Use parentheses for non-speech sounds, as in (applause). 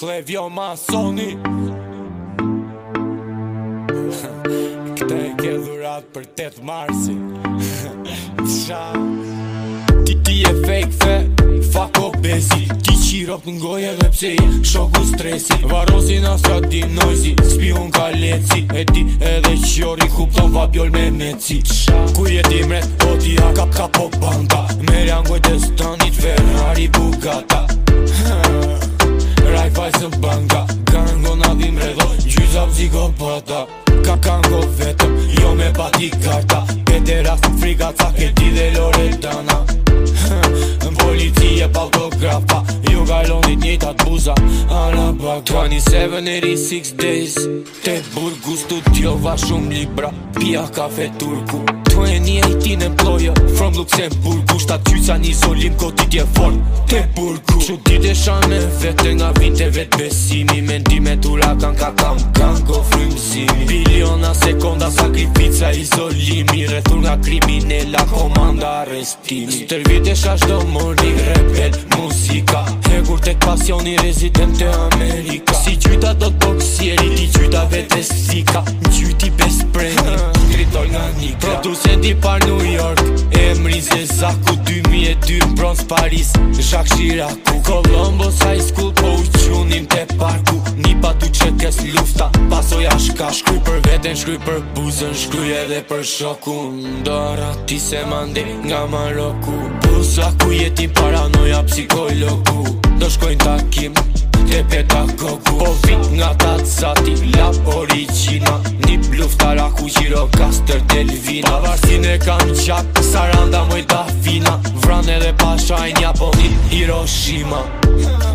klevjo ma soni Këte e ke dhurat për 8 marsi Qa Ti ti e fake fe Fuck o besi Ti qiro për goje dhe pse i Shoku stresi Varosi në sa di nojzi Spi ka leci E ti edhe qori Kupton va bjoll me meci Qa Ku je ti mret O ti a ka ka po band me dho Gjyza psikopata Ka kango vetëm Jo me pati karta Pete rast në friga ca Ke ti dhe Loretana Në policie palkografa Ju galonit njëta të buza Ana baka 27 6 days Te burgu studiova shumë libra Pia kafe turku 28 employer from Luxemburg ndoshta ty një izolim ko tje fort Te burku Që dite shame vete nga vinte vetë besimi Me ndi me tu lakan ka kam kanë ko frimësimi Biliona sekonda sakrifica izolimi Rethur nga kriminella komanda arrestimi Së tërvi shash do mori, rebel musika Hegur të kpasjoni rezident të Amerika Si gjyta do të boksjeri ti gjyta vetës sika Në gjyti besprejni Kritoj (laughs) nga një kratë Produse di par nuj 2002 Bronze Paris Jacques Shira ku Kolombo sa i po u qunim te parku Një pa du që lufta Pasoj shka shkry për veten shkry për buzën Shkry edhe për shoku Ndo ti se mande nga Maroku Brusa ku jeti paranoja psikologu Do shkojnë takim të peta koku Po vit nga ta sati la origina Një bluftara ku qiro kastër delvina Pavarësin e kam qak Saranda mojta pa shajnja po hit Hiroshima